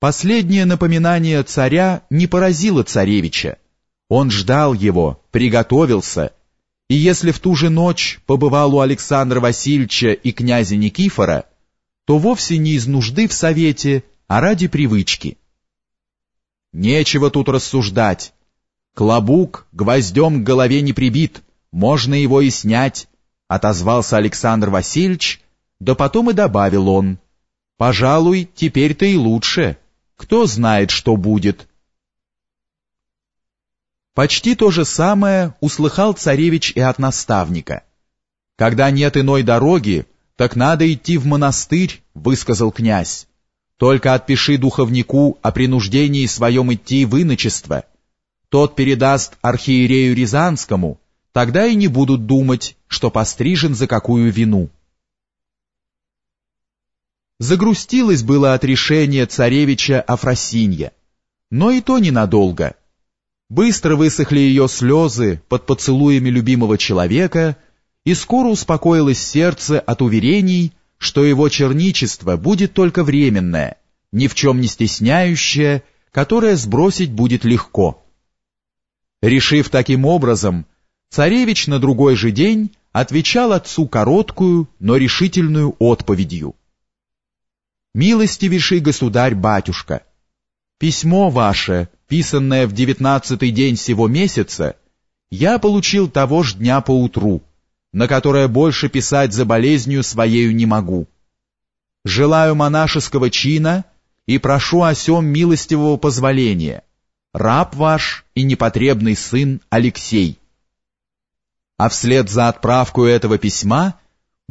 Последнее напоминание царя не поразило царевича. Он ждал его, приготовился, и если в ту же ночь побывал у Александра Васильевича и князя Никифора, то вовсе не из нужды в совете, а ради привычки. Нечего тут рассуждать. Клобук гвоздем к голове не прибит, можно его и снять, отозвался Александр Васильевич, да потом и добавил он. Пожалуй, теперь-то и лучше. Кто знает, что будет. Почти то же самое услыхал царевич и от наставника. «Когда нет иной дороги, так надо идти в монастырь», — высказал князь. «Только отпиши духовнику о принуждении своем идти в иночество. Тот передаст архиерею Рязанскому, тогда и не будут думать, что пострижен за какую вину». Загрустилось было от решения царевича Афросинья, но и то ненадолго. Быстро высохли ее слезы под поцелуями любимого человека, и скоро успокоилось сердце от уверений, что его черничество будет только временное, ни в чем не стесняющее, которое сбросить будет легко. Решив таким образом, царевич на другой же день отвечал отцу короткую, но решительную отповедью. Милостивейший государь-батюшка, письмо ваше, писанное в девятнадцатый день сего месяца, я получил того ж дня поутру, на которое больше писать за болезнью своею не могу. Желаю монашеского чина и прошу о сем милостивого позволения. Раб ваш и непотребный сын Алексей. А вслед за отправку этого письма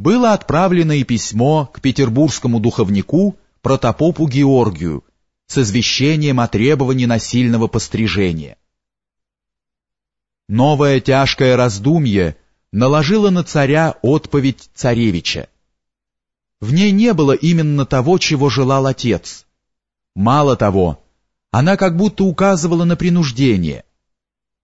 было отправлено и письмо к петербургскому духовнику протопопу Георгию с извещением о требовании насильного пострижения. Новое тяжкое раздумье наложило на царя отповедь царевича. В ней не было именно того, чего желал отец. Мало того, она как будто указывала на принуждение.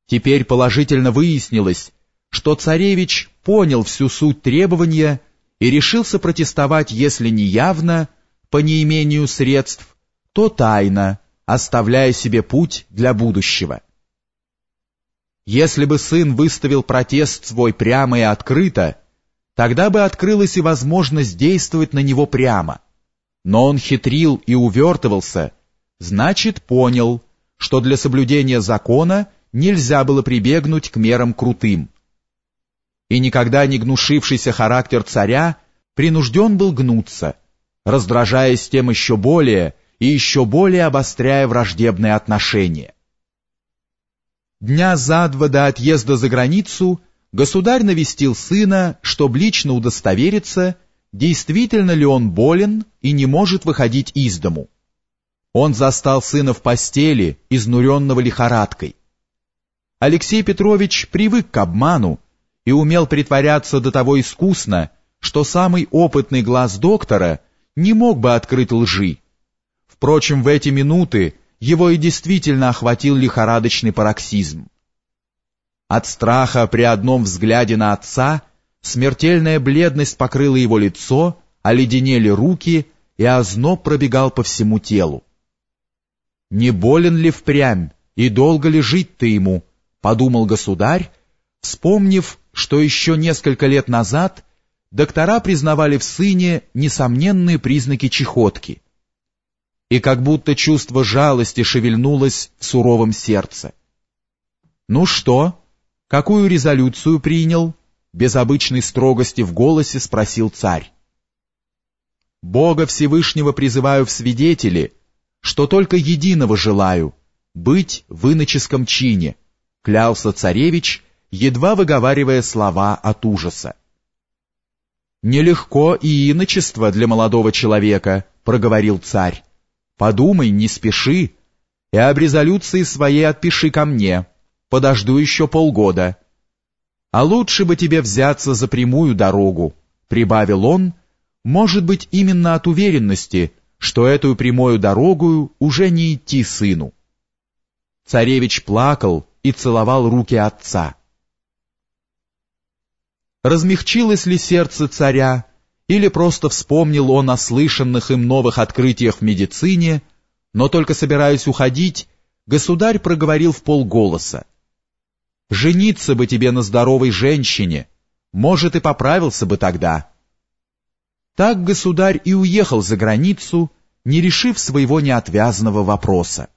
Теперь положительно выяснилось, что царевич понял всю суть требования и решился протестовать, если не явно, по неимению средств, то тайно, оставляя себе путь для будущего. Если бы сын выставил протест свой прямо и открыто, тогда бы открылась и возможность действовать на него прямо. Но он хитрил и увертывался, значит, понял, что для соблюдения закона нельзя было прибегнуть к мерам крутым и никогда не гнушившийся характер царя принужден был гнуться, раздражаясь тем еще более и еще более обостряя враждебные отношения. Дня за два до отъезда за границу государь навестил сына, чтобы лично удостовериться, действительно ли он болен и не может выходить из дому. Он застал сына в постели, изнуренного лихорадкой. Алексей Петрович привык к обману, и умел притворяться до того искусно, что самый опытный глаз доктора не мог бы открыть лжи. Впрочем, в эти минуты его и действительно охватил лихорадочный пароксизм. От страха при одном взгляде на отца смертельная бледность покрыла его лицо, оледенели руки, и озноб пробегал по всему телу. «Не болен ли впрямь, и долго ли жить ты ему?» — подумал государь, вспомнив, что еще несколько лет назад доктора признавали в сыне несомненные признаки чехотки. И как будто чувство жалости шевельнулось в суровом сердце. «Ну что? Какую резолюцию принял?» Без обычной строгости в голосе спросил царь. «Бога Всевышнего призываю в свидетели, что только единого желаю — быть в иноческом чине», клялся царевич, едва выговаривая слова от ужаса. «Нелегко и иночество для молодого человека», — проговорил царь. «Подумай, не спеши, и об резолюции своей отпиши ко мне. Подожду еще полгода. А лучше бы тебе взяться за прямую дорогу», — прибавил он, может быть, именно от уверенности, что эту прямую дорогу уже не идти сыну. Царевич плакал и целовал руки отца размягчилось ли сердце царя, или просто вспомнил он о слышанных им новых открытиях в медицине, Но только собираясь уходить, государь проговорил в полголоса. «Жениться бы тебе на здоровой женщине, может, и поправился бы тогда». Так государь и уехал за границу, не решив своего неотвязного вопроса.